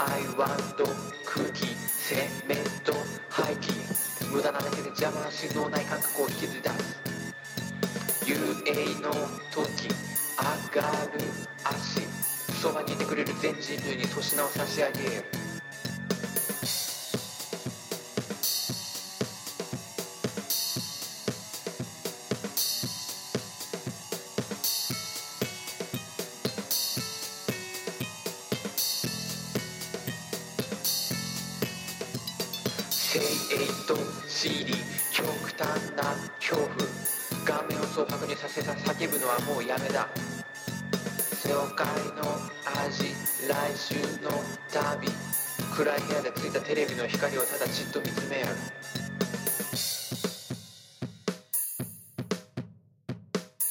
I want 空気セメント廃棄無駄なだけで邪魔な振動ない感覚を引きずり出す。遊泳の時上がる足そばにいてくれる全人類に粗品を差し上げる精鋭と知り極端な恐怖顔面を蒼白にさせた叫ぶのはもうやめだ世界の味来週の旅暗い部屋でついたテレビの光をただじっと見つめる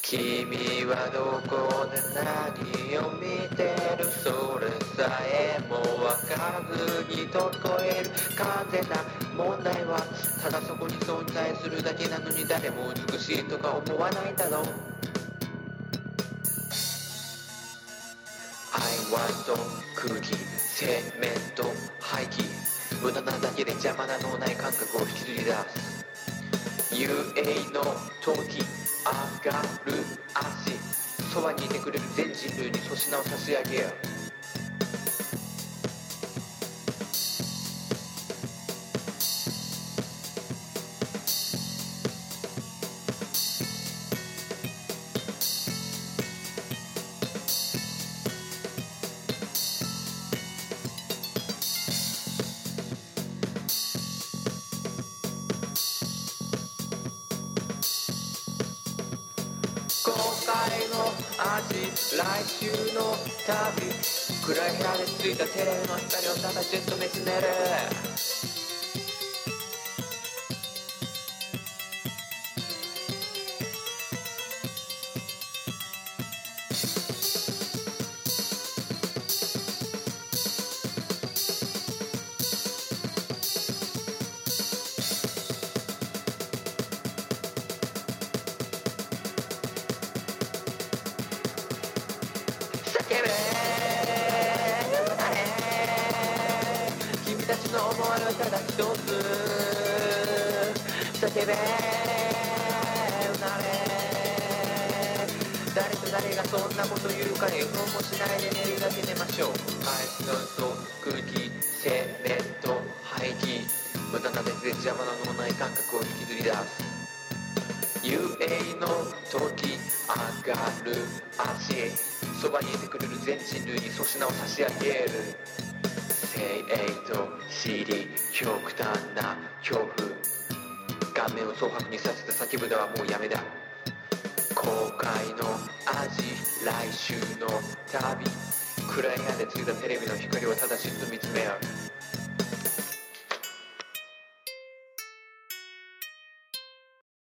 君はどこで何を見てるそれさえも分からずにと聞こえる完全な問題はただそこに存在するだけなのに誰も美しいとか思わないだろう。I want 空気セメント排気無駄なだけで邪魔な脳内感覚を引きずり出す。遊泳の時上がる足。そばにいてくれる全人類に粗品を差し上げよう。今回の味来週の旅暗い部屋でついたテレビの光をただじっと見つめる。思い。はただ一つ叫べうなれ誰と誰がそんなこと言うか予想もしない。で寝るだけ寝ましょうはいそうそう空気セメント排気無駄な熱で邪魔な脳内感覚を引きずり出す遊泳の時上がる足そばにいてくれる全人類に粗品を差し上げる。A と CD 極端な恐怖。顔面を蒼白にさせた叫ぶのはもうやめだ。公開の味来週の旅。暗い部屋でついたテレビの光をただしっと見つめ合う。